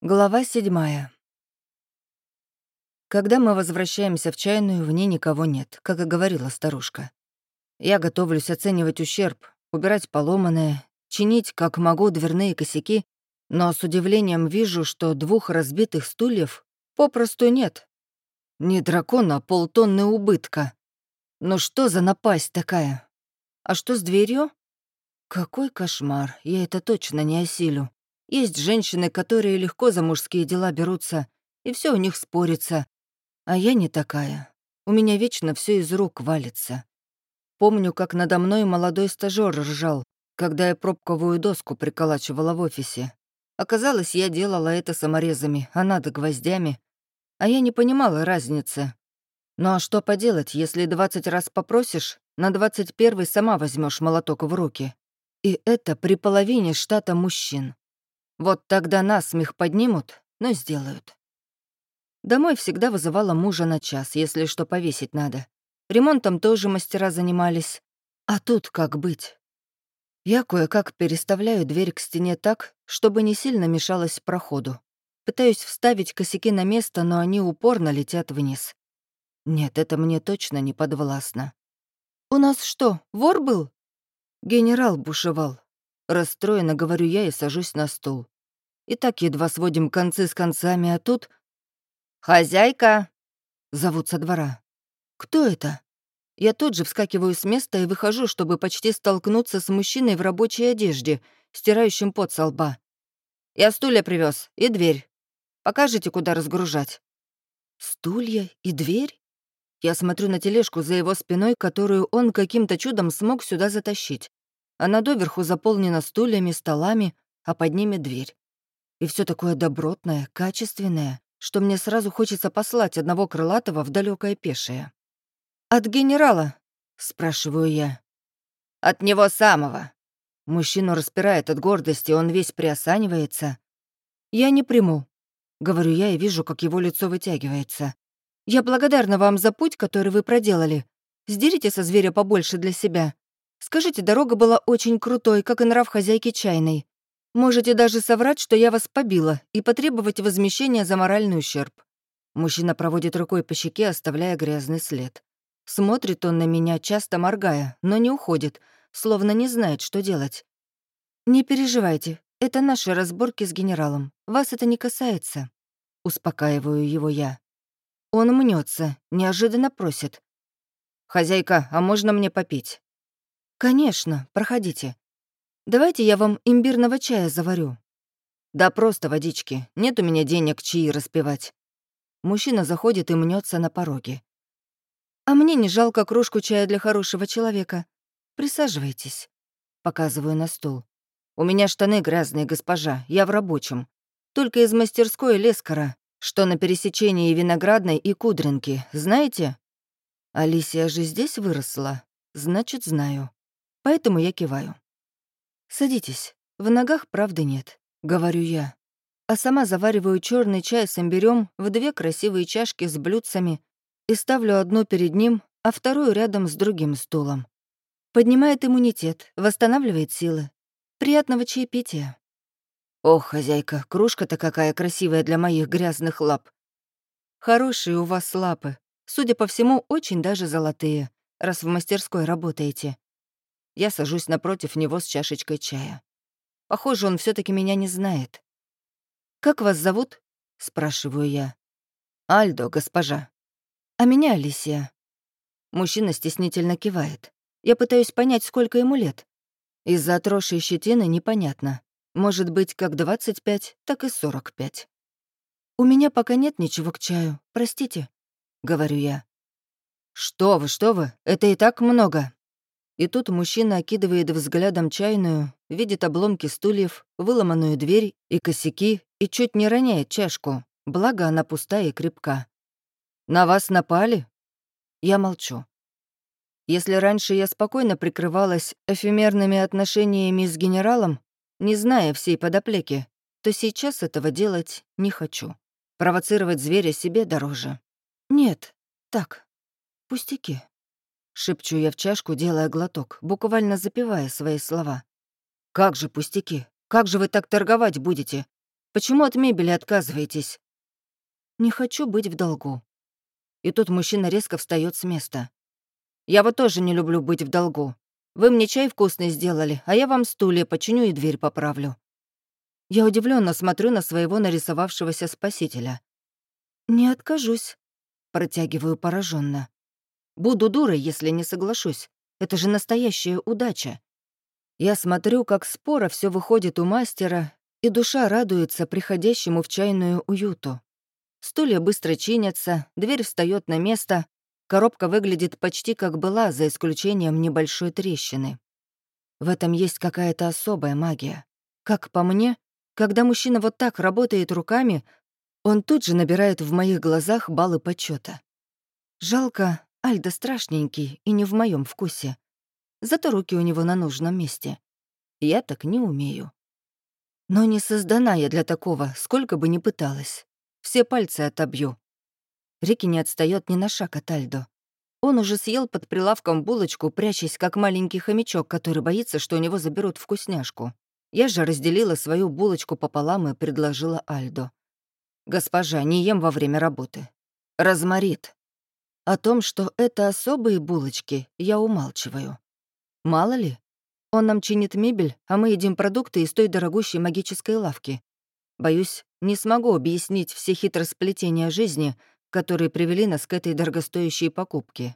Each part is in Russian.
Глава седьмая. Когда мы возвращаемся в чайную, в ней никого нет, как и говорила старушка. Я готовлюсь оценивать ущерб, убирать поломанное, чинить, как могу, дверные косяки, но с удивлением вижу, что двух разбитых стульев попросту нет. Не дракона, а полтонны убытка. Ну что за напасть такая? А что с дверью? Какой кошмар, я это точно не осилю. Есть женщины, которые легко за мужские дела берутся, и все у них спорится. А я не такая. У меня вечно все из рук валится. Помню, как надо мной молодой стажёр ржал, когда я пробковую доску приколачивала в офисе. Оказалось, я делала это саморезами, а надо гвоздями. А я не понимала разницы. Ну а что поделать, если 20 раз попросишь, на 21 сама возьмешь молоток в руки. И это при половине штата мужчин. Вот тогда нас смех поднимут, но сделают. Домой всегда вызывала мужа на час, если что повесить надо. Ремонтом тоже мастера занимались. А тут как быть? Я кое-как переставляю дверь к стене так, чтобы не сильно мешалась проходу. Пытаюсь вставить косяки на место, но они упорно летят вниз. Нет, это мне точно не подвластно. «У нас что, вор был?» Генерал бушевал, Расстроенно говорю я и сажусь на стул. И так едва сводим концы с концами, а тут... «Хозяйка!» — зовут со двора. «Кто это?» Я тут же вскакиваю с места и выхожу, чтобы почти столкнуться с мужчиной в рабочей одежде, стирающим пот со лба. «Я стулья привез и дверь. Покажите, куда разгружать». «Стулья и дверь?» Я смотрю на тележку за его спиной, которую он каким-то чудом смог сюда затащить. Она доверху заполнена стульями, столами, а под ними дверь. И все такое добротное, качественное, что мне сразу хочется послать одного крылатого в далекое пешее. «От генерала?» — спрашиваю я. «От него самого». Мужчину распирает от гордости, он весь приосанивается. «Я не приму», — говорю я и вижу, как его лицо вытягивается. «Я благодарна вам за путь, который вы проделали. Сдерите со зверя побольше для себя. Скажите, дорога была очень крутой, как и нрав хозяйки чайной. Можете даже соврать, что я вас побила, и потребовать возмещения за моральный ущерб». Мужчина проводит рукой по щеке, оставляя грязный след. Смотрит он на меня, часто моргая, но не уходит, словно не знает, что делать. «Не переживайте, это наши разборки с генералом. Вас это не касается». Успокаиваю его я. Он мнется, неожиданно просит. «Хозяйка, а можно мне попить?» «Конечно, проходите. Давайте я вам имбирного чая заварю». «Да просто водички. Нет у меня денег чаи распивать». Мужчина заходит и мнется на пороге. «А мне не жалко кружку чая для хорошего человека. Присаживайтесь». Показываю на стул. «У меня штаны грязные, госпожа. Я в рабочем. Только из мастерской Лескара, что на пересечении Виноградной и Кудринки. Знаете?» «Алисия же здесь выросла. Значит, знаю» поэтому я киваю. «Садитесь. В ногах правды нет», — говорю я. А сама завариваю черный чай с имбирём в две красивые чашки с блюдцами и ставлю одну перед ним, а вторую рядом с другим стулом. Поднимает иммунитет, восстанавливает силы. Приятного чаепития. Ох, хозяйка, кружка-то какая красивая для моих грязных лап. Хорошие у вас лапы. Судя по всему, очень даже золотые, раз в мастерской работаете. Я сажусь напротив него с чашечкой чая. Похоже, он все таки меня не знает. «Как вас зовут?» — спрашиваю я. «Альдо, госпожа». «А меня Алисия». Мужчина стеснительно кивает. Я пытаюсь понять, сколько ему лет. Из-за отросшей щетины непонятно. Может быть, как 25, так и 45. «У меня пока нет ничего к чаю, простите», — говорю я. «Что вы, что вы, это и так много», и тут мужчина окидывает взглядом чайную, видит обломки стульев, выломанную дверь и косяки и чуть не роняет чашку, благо она пустая и крепка. «На вас напали?» Я молчу. Если раньше я спокойно прикрывалась эфемерными отношениями с генералом, не зная всей подоплеки, то сейчас этого делать не хочу. Провоцировать зверя себе дороже. Нет, так, пустяки. Шепчу я в чашку, делая глоток, буквально запивая свои слова. «Как же пустяки? Как же вы так торговать будете? Почему от мебели отказываетесь?» «Не хочу быть в долгу». И тут мужчина резко встает с места. «Я вот тоже не люблю быть в долгу. Вы мне чай вкусный сделали, а я вам стулья починю и дверь поправлю». Я удивленно смотрю на своего нарисовавшегося спасителя. «Не откажусь», — протягиваю пораженно. «Буду дурой, если не соглашусь. Это же настоящая удача». Я смотрю, как споро все выходит у мастера, и душа радуется приходящему в чайную уюту. Стулья быстро чинятся, дверь встает на место, коробка выглядит почти как была, за исключением небольшой трещины. В этом есть какая-то особая магия. Как по мне, когда мужчина вот так работает руками, он тут же набирает в моих глазах баллы почета. Жалко, Альда страшненький и не в моем вкусе. Зато руки у него на нужном месте. Я так не умею. Но не создана я для такого, сколько бы ни пыталась. Все пальцы отобью. Рики не отстает ни на шаг от Альдо. Он уже съел под прилавком булочку, прячась как маленький хомячок, который боится, что у него заберут вкусняшку. Я же разделила свою булочку пополам и предложила Альдо. «Госпожа, не ем во время работы. Разморит». О том, что это особые булочки, я умалчиваю. Мало ли, он нам чинит мебель, а мы едим продукты из той дорогущей магической лавки. Боюсь, не смогу объяснить все хитросплетения жизни, которые привели нас к этой дорогостоящей покупке.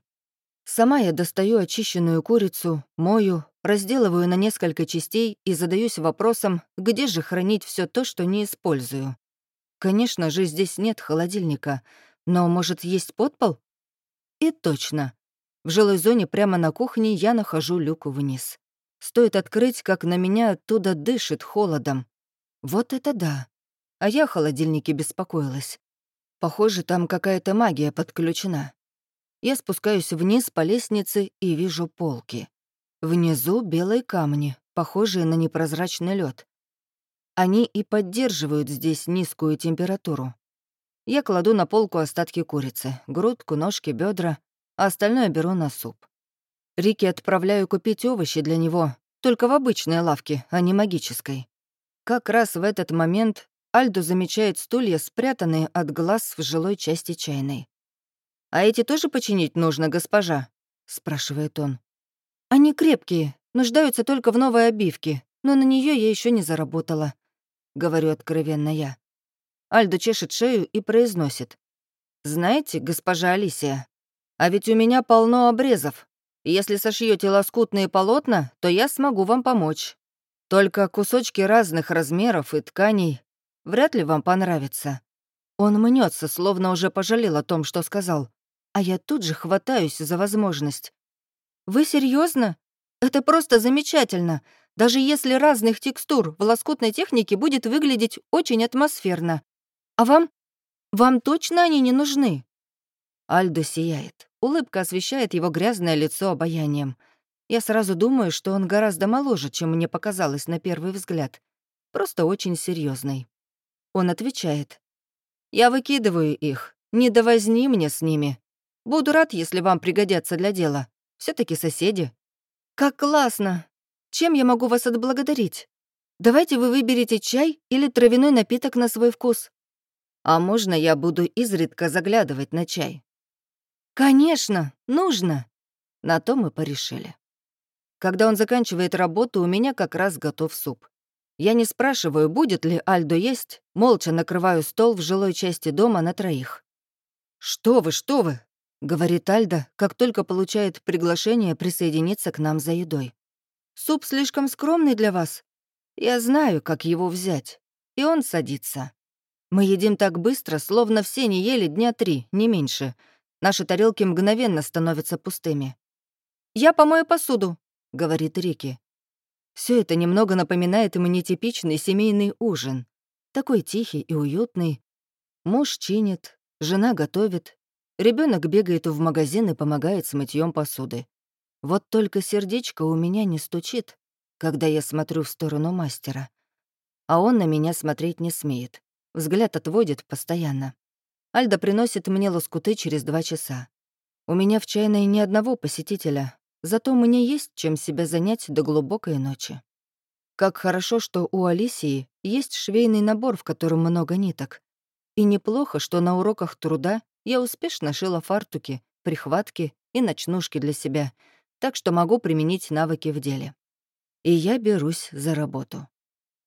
Сама я достаю очищенную курицу, мою, разделываю на несколько частей и задаюсь вопросом, где же хранить все то, что не использую. Конечно же, здесь нет холодильника, но, может, есть подпол? И точно. В жилой зоне прямо на кухне я нахожу люку вниз. Стоит открыть, как на меня оттуда дышит холодом. Вот это да. А я о холодильнике беспокоилась. Похоже, там какая-то магия подключена. Я спускаюсь вниз по лестнице и вижу полки. Внизу белые камни, похожие на непрозрачный лед. Они и поддерживают здесь низкую температуру. Я кладу на полку остатки курицы, грудку, ножки, бедра, а остальное беру на суп. Рике отправляю купить овощи для него, только в обычной лавке, а не магической. Как раз в этот момент Альдо замечает стулья, спрятанные от глаз в жилой части чайной. «А эти тоже починить нужно, госпожа?» — спрашивает он. «Они крепкие, нуждаются только в новой обивке, но на нее я еще не заработала», — говорю откровенно я. Альдо чешет шею и произносит. «Знаете, госпожа Алисия, а ведь у меня полно обрезов. Если сошьете лоскутные полотна, то я смогу вам помочь. Только кусочки разных размеров и тканей вряд ли вам понравятся». Он мнется, словно уже пожалел о том, что сказал. А я тут же хватаюсь за возможность. «Вы серьезно? Это просто замечательно. Даже если разных текстур в лоскутной технике будет выглядеть очень атмосферно. А вам? Вам точно они не нужны?» Альдо сияет. Улыбка освещает его грязное лицо обаянием. Я сразу думаю, что он гораздо моложе, чем мне показалось на первый взгляд. Просто очень серьезный. Он отвечает. «Я выкидываю их. Не довозни мне с ними. Буду рад, если вам пригодятся для дела. все таки соседи». «Как классно! Чем я могу вас отблагодарить? Давайте вы выберете чай или травяной напиток на свой вкус. А можно я буду изредка заглядывать на чай? «Конечно, нужно!» На то мы порешили. Когда он заканчивает работу, у меня как раз готов суп. Я не спрашиваю, будет ли Альдо есть, молча накрываю стол в жилой части дома на троих. «Что вы, что вы!» — говорит Альдо, как только получает приглашение присоединиться к нам за едой. «Суп слишком скромный для вас. Я знаю, как его взять». И он садится. Мы едим так быстро, словно все не ели дня три, не меньше — Наши тарелки мгновенно становятся пустыми. «Я помою посуду», — говорит Рики. Все это немного напоминает мне типичный семейный ужин. Такой тихий и уютный. Муж чинит, жена готовит, ребенок бегает в магазин и помогает с мытьем посуды. Вот только сердечко у меня не стучит, когда я смотрю в сторону мастера. А он на меня смотреть не смеет. Взгляд отводит постоянно. Альда приносит мне лоскуты через два часа. У меня в чайной ни одного посетителя, зато мне есть чем себя занять до глубокой ночи. Как хорошо, что у Алисии есть швейный набор, в котором много ниток. И неплохо, что на уроках труда я успешно шила фартуки, прихватки и ночнушки для себя, так что могу применить навыки в деле. И я берусь за работу.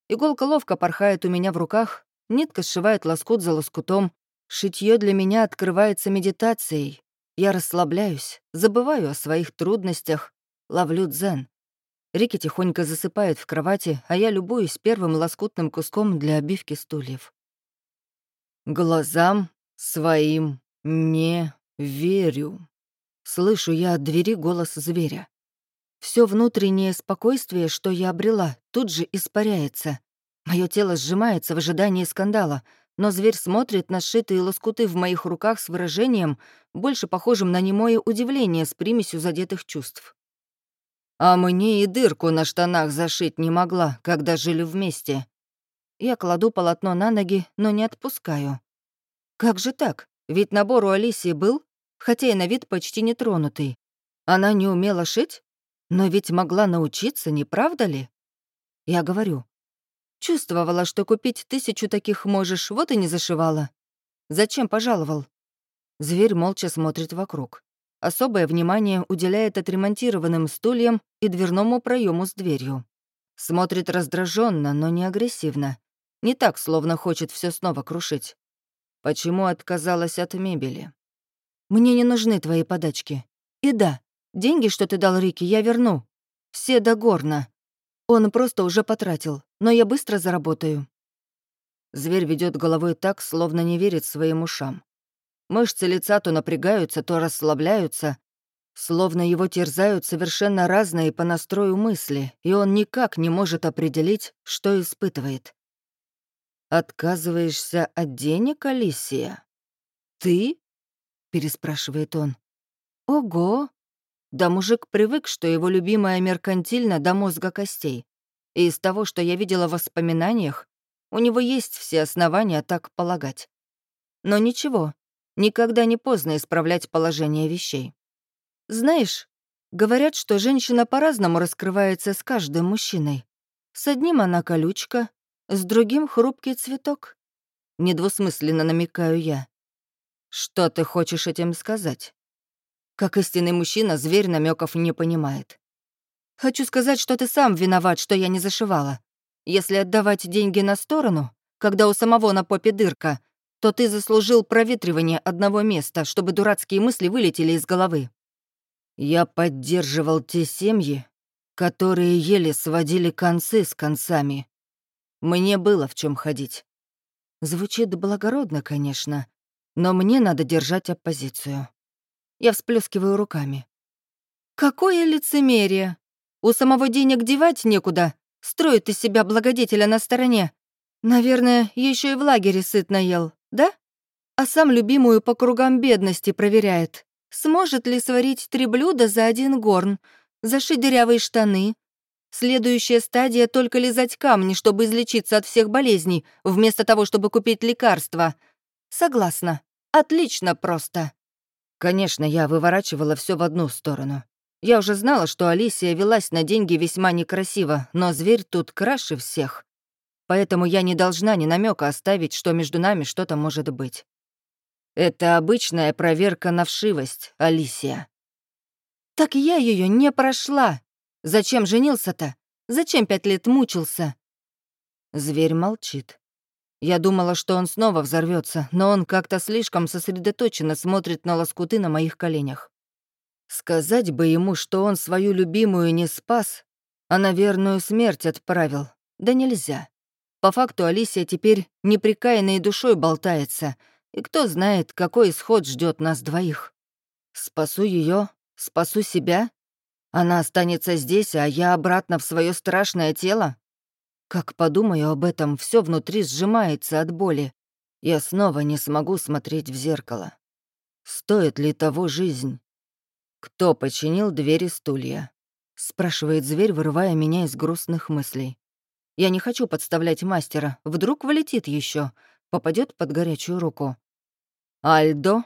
Иголка ловко порхает у меня в руках, нитка сшивает лоскут за лоскутом, шитье для меня открывается медитацией. Я расслабляюсь, забываю о своих трудностях, ловлю дзен. Рики тихонько засыпает в кровати, а я любуюсь первым лоскутным куском для обивки стульев. Глазам своим не верю. Слышу я от двери голос зверя. Все внутреннее спокойствие, что я обрела, тут же испаряется. Мое тело сжимается в ожидании скандала, но зверь смотрит на сшитые лоскуты в моих руках с выражением, больше похожим на немое удивление с примесью задетых чувств. А мне и дырку на штанах зашить не могла, когда жили вместе. Я кладу полотно на ноги, но не отпускаю. Как же так? Ведь набор у Алисии был, хотя и на вид почти нетронутый. Она не умела шить? Но ведь могла научиться, не правда ли? Я говорю. Чувствовала, что купить тысячу таких можешь, вот и не зашивала. Зачем пожаловал? Зверь молча смотрит вокруг. Особое внимание уделяет отремонтированным стульям и дверному проему с дверью. Смотрит раздраженно, но не агрессивно. Не так, словно хочет все снова крушить. Почему отказалась от мебели? Мне не нужны твои подачки. И да, деньги, что ты дал Рике, я верну. Все до горна. Он просто уже потратил, но я быстро заработаю. Зверь ведет головой так, словно не верит своим ушам. Мышцы лица то напрягаются, то расслабляются, словно его терзают совершенно разные по настрою мысли, и он никак не может определить, что испытывает. «Отказываешься от денег, Алисия?» «Ты?» — переспрашивает он. «Ого!» Да мужик привык, что его любимая меркантильна до мозга костей. И из того, что я видела в воспоминаниях, у него есть все основания так полагать. Но ничего, никогда не поздно исправлять положение вещей. Знаешь, говорят, что женщина по-разному раскрывается с каждым мужчиной. С одним она колючка, с другим — хрупкий цветок. Недвусмысленно намекаю я. Что ты хочешь этим сказать? Как истинный мужчина, зверь намеков не понимает. Хочу сказать, что ты сам виноват, что я не зашивала. Если отдавать деньги на сторону, когда у самого на попе дырка, то ты заслужил проветривание одного места, чтобы дурацкие мысли вылетели из головы. Я поддерживал те семьи, которые еле сводили концы с концами, мне было в чем ходить. Звучит благородно, конечно, но мне надо держать оппозицию. Я всплескиваю руками. Какое лицемерие! У самого денег девать некуда, строит из себя благодетеля на стороне. Наверное, еще и в лагере сытно ел, да? А сам любимую по кругам бедности проверяет. Сможет ли сварить три блюда за один горн, зашить дырявые штаны, Следующая стадия — только лизать камни, чтобы излечиться от всех болезней, вместо того, чтобы купить лекарства. Согласна. Отлично просто. Конечно, я выворачивала все в одну сторону. Я уже знала, что Алисия велась на деньги весьма некрасиво, но зверь тут краше всех. Поэтому я не должна ни намека оставить, что между нами что-то может быть. Это обычная проверка на вшивость, Алисия. Так я ее не прошла, Зачем женился-то? Зачем пять лет мучился?» Зверь молчит. Я думала, что он снова взорвется, но он как-то слишком сосредоточенно смотрит на лоскуты на моих коленях. Сказать бы ему, что он свою любимую не спас, а на верную смерть отправил. Да нельзя. По факту Алисия теперь неприкаянной душой болтается, и кто знает, какой исход ждет нас двоих. Спасу ее, спасу себя она останется здесь, а я обратно в свое страшное тело? Как подумаю об этом, все внутри сжимается от боли. Я снова не смогу смотреть в зеркало. Стоит ли того жизнь? Кто починил двери стулья? Спрашивает зверь, вырывая меня из грустных мыслей. Я не хочу подставлять мастера. Вдруг вылетит еще, попадет под горячую руку. Альдо?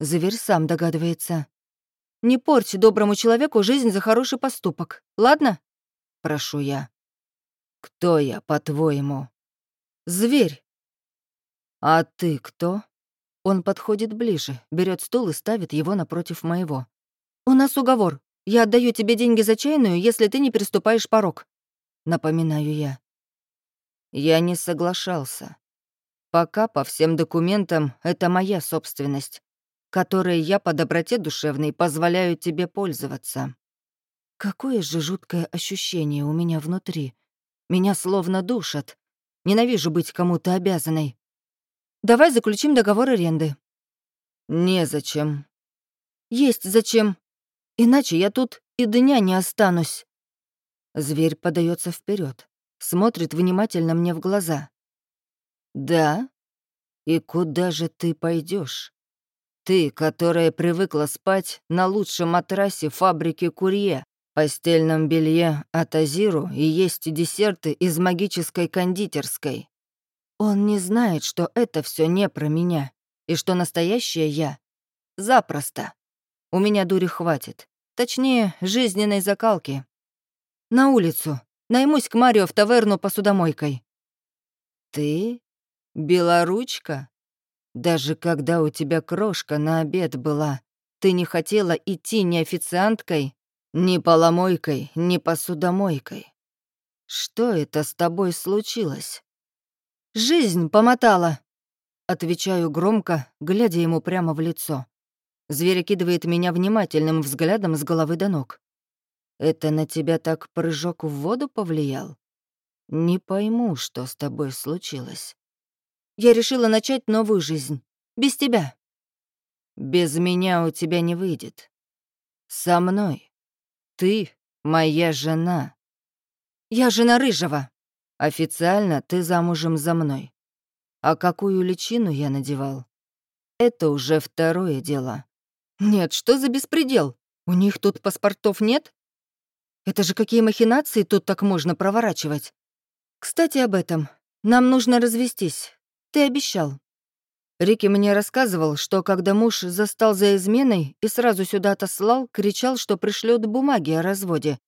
Зверь сам догадывается. Не порть доброму человеку жизнь за хороший поступок, ладно? Прошу я. «Кто я, по-твоему?» «Зверь». «А ты кто?» Он подходит ближе, берет стул и ставит его напротив моего. «У нас уговор. Я отдаю тебе деньги за чайную, если ты не переступаешь порог», — напоминаю я. Я не соглашался. Пока по всем документам это моя собственность, которой я по доброте душевной позволяю тебе пользоваться. Какое же жуткое ощущение у меня внутри. Меня словно душат. Ненавижу быть кому-то обязанной. Давай заключим договор аренды. Незачем. Есть зачем. Иначе я тут и дня не останусь. Зверь подается вперед, смотрит внимательно мне в глаза. Да? И куда же ты пойдешь? Ты, которая привыкла спать на лучшем матрасе фабрики Курье, постельном белье от Азиру и есть десерты из магической кондитерской. Он не знает, что это все не про меня, и что настоящая я запросто. У меня дури хватит. Точнее, жизненной закалки. На улицу. Наймусь к Марио в таверну посудомойкой. Ты? Белоручка? Даже когда у тебя крошка на обед была, ты не хотела идти ни официанткой, ни поломойкой, ни посудомойкой. Что это с тобой случилось? Жизнь помотала. Отвечаю громко, глядя ему прямо в лицо. Зверь кидывает меня внимательным взглядом с головы до ног. «Это на тебя так прыжок в воду повлиял? Не пойму, что с тобой случилось. Я решила начать новую жизнь. Без тебя. Без меня у тебя не выйдет. Со мной. Ты моя жена. Я жена Рыжего. Официально ты замужем за мной. А какую личину я надевал? Это уже второе дело. Нет, что за беспредел? У них тут паспортов нет? Это же какие махинации тут так можно проворачивать? Кстати, об этом. Нам нужно развестись. Ты обещал. Рики мне рассказывал, что когда муж застал за изменой и сразу сюда отослал, кричал, что пришлет бумаги о разводе.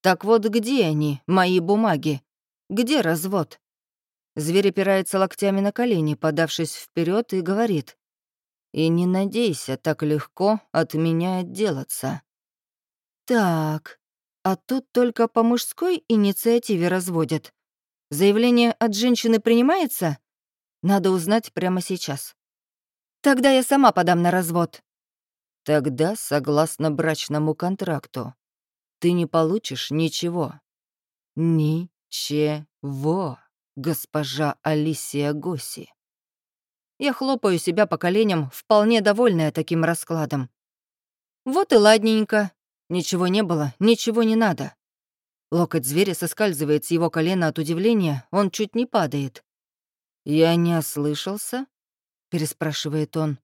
Так вот где они, мои бумаги? Где развод? Зверь опирается локтями на колени, подавшись вперед, и говорит. И не надейся так легко от меня отделаться. Так, а тут только по мужской инициативе разводят. Заявление от женщины принимается? Надо узнать прямо сейчас. Тогда я сама подам на развод. Тогда, согласно брачному контракту, ты не получишь ничего. Ничего, госпожа Алисия Госи. Я хлопаю себя по коленям, вполне довольная таким раскладом. Вот и ладненько. Ничего не было, ничего не надо. Локоть зверя соскальзывает с его колена от удивления, он чуть не падает. «Я не ослышался?» — переспрашивает он.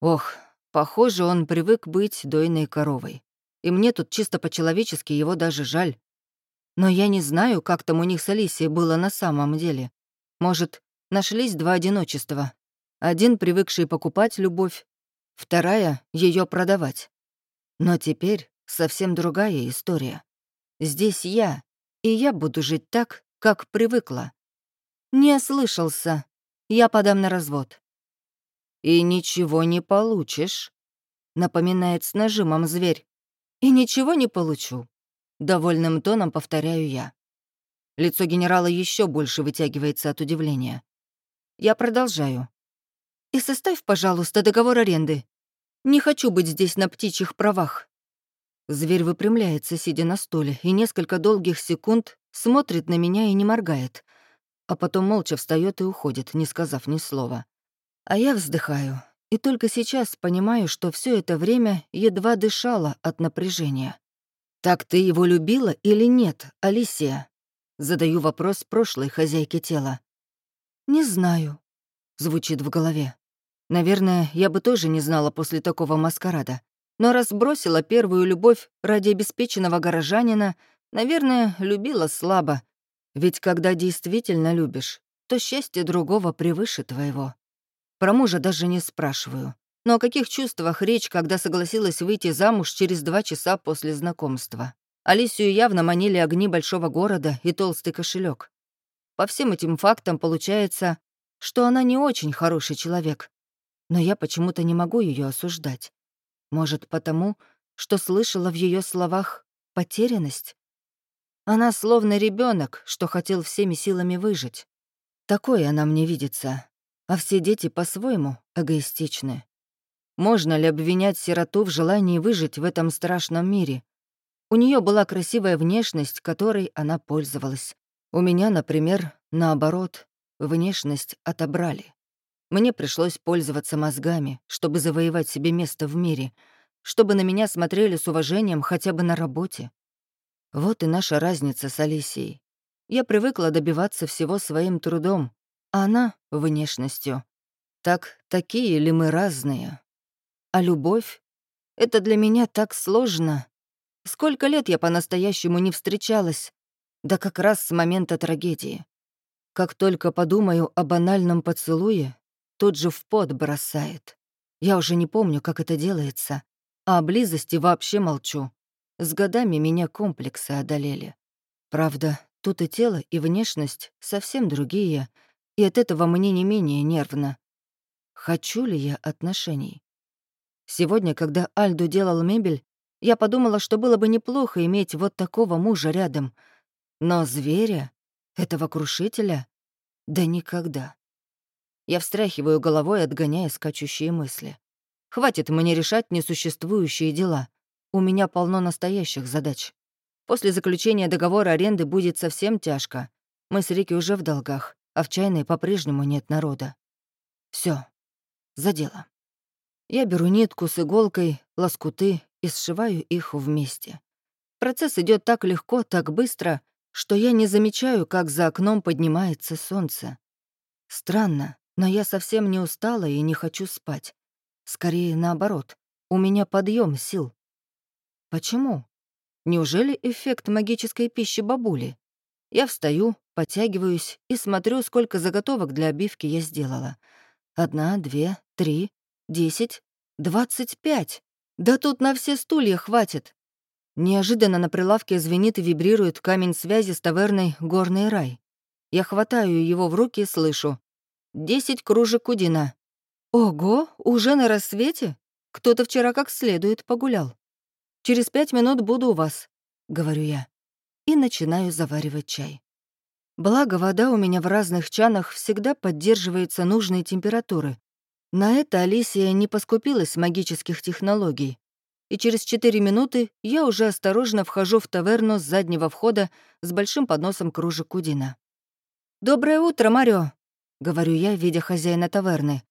«Ох, похоже, он привык быть дойной коровой. И мне тут чисто по-человечески его даже жаль. Но я не знаю, как там у них с Алисией было на самом деле. Может, нашлись два одиночества, один привыкший покупать любовь, вторая — ее продавать. Но теперь совсем другая история. Здесь я, и я буду жить так, как привыкла. Не ослышался. Я подам на развод. «И ничего не получишь», — напоминает с нажимом зверь. «И ничего не получу», — довольным тоном повторяю я. Лицо генерала еще больше вытягивается от удивления. Я продолжаю. И составь, пожалуйста, договор аренды. Не хочу быть здесь на птичьих правах». Зверь выпрямляется, сидя на стуле, и несколько долгих секунд смотрит на меня и не моргает, а потом молча встает и уходит, не сказав ни слова. А я вздыхаю, и только сейчас понимаю, что все это время едва дышала от напряжения. «Так ты его любила или нет, Алисия?» Задаю вопрос прошлой хозяйке тела. «Не знаю», — звучит в голове. Наверное, я бы тоже не знала после такого маскарада. Но раз бросила первую любовь ради обеспеченного горожанина, наверное, любила слабо. Ведь когда действительно любишь, то счастье другого превыше твоего. Про мужа даже не спрашиваю. Но о каких чувствах речь, когда согласилась выйти замуж через два часа после знакомства? Алисию явно манили огни большого города и толстый кошелек. По всем этим фактам получается, что она не очень хороший человек. Но я почему-то не могу ее осуждать. Может, потому, что слышала в ее словах потерянность? Она словно ребенок, что хотел всеми силами выжить. Такой она мне видится. А все дети по-своему эгоистичны. Можно ли обвинять сироту в желании выжить в этом страшном мире? У нее была красивая внешность, которой она пользовалась. У меня, например, наоборот, внешность отобрали. Мне пришлось пользоваться мозгами, чтобы завоевать себе место в мире, чтобы на меня смотрели с уважением хотя бы на работе. Вот и наша разница с Алисией. Я привыкла добиваться всего своим трудом, а она — внешностью. Так такие ли мы разные? А любовь? Это для меня так сложно. Сколько лет я по-настоящему не встречалась? Да как раз с момента трагедии. Как только подумаю о банальном поцелуе, тут же в пот бросает. Я уже не помню, как это делается, а о близости вообще молчу. С годами меня комплексы одолели. Правда, тут и тело, и внешность совсем другие, и от этого мне не менее нервно. Хочу ли я отношений? Сегодня, когда Альду делал мебель, я подумала, что было бы неплохо иметь вот такого мужа рядом. Но зверя, этого крушителя, да никогда. Я встряхиваю головой, отгоняя скачущие мысли. Хватит мне решать несуществующие дела. У меня полно настоящих задач. После заключения договора аренды будет совсем тяжко. Мы с Рики уже в долгах, а в чайной по-прежнему нет народа. Все, за дело. Я беру нитку с иголкой, лоскуты и сшиваю их вместе. Процесс идет так легко, так быстро, что я не замечаю, как за окном поднимается солнце. Странно, но я совсем не устала и не хочу спать. Скорее наоборот, у меня подъем сил. Почему? Неужели эффект магической пищи бабули? Я встаю, подтягиваюсь и смотрю, сколько заготовок для обивки я сделала. Одна, две, три, десять, двадцать пять. Да тут на все стулья хватит. Неожиданно на прилавке звенит и вибрирует камень связи с таверной «Горный рай». Я хватаю его в руки и слышу. «Десять кружек кудина». Ого, уже на рассвете? Кто-то вчера как следует погулял. Через пять минут буду у вас», — говорю я. И начинаю заваривать чай. Благо, вода у меня в разных чанах всегда поддерживается нужной температуры. На это Алисия не поскупилась магических технологий. И через четыре минуты я уже осторожно вхожу в таверну с заднего входа с большим подносом кружек кудина. «Доброе утро, Марио», — говорю я, видя хозяина таверны.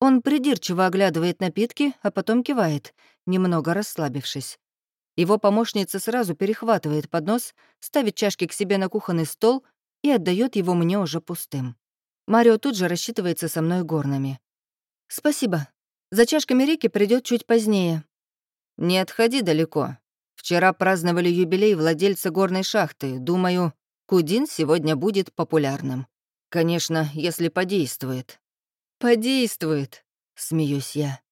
Он придирчиво оглядывает напитки, а потом кивает, немного расслабившись. Его помощница сразу перехватывает поднос, ставит чашки к себе на кухонный стол и отдает его мне уже пустым. Марио тут же рассчитывается со мной горными. «Спасибо. За чашками Рики придет чуть позднее». «Не отходи далеко. Вчера праздновали юбилей владельца горной шахты. Думаю, Кудин сегодня будет популярным. Конечно, если подействует». «Подействует», — смеюсь я.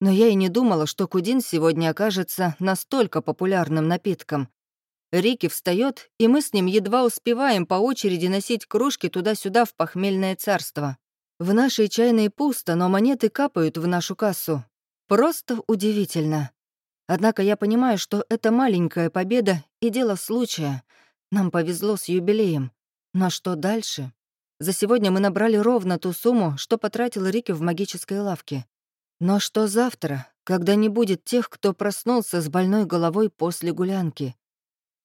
Но я и не думала, что кудин сегодня окажется настолько популярным напитком. Рики встает, и мы с ним едва успеваем по очереди носить кружки туда-сюда в похмельное царство. В нашей чайной пусто, но монеты капают в нашу кассу. Просто удивительно. Однако я понимаю, что это маленькая победа и дело случая. Нам повезло с юбилеем. Но что дальше? За сегодня мы набрали ровно ту сумму, что потратил Рики в магической лавке. Но что завтра, когда не будет тех, кто проснулся с больной головой после гулянки?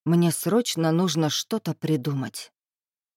Мне срочно нужно что-то придумать.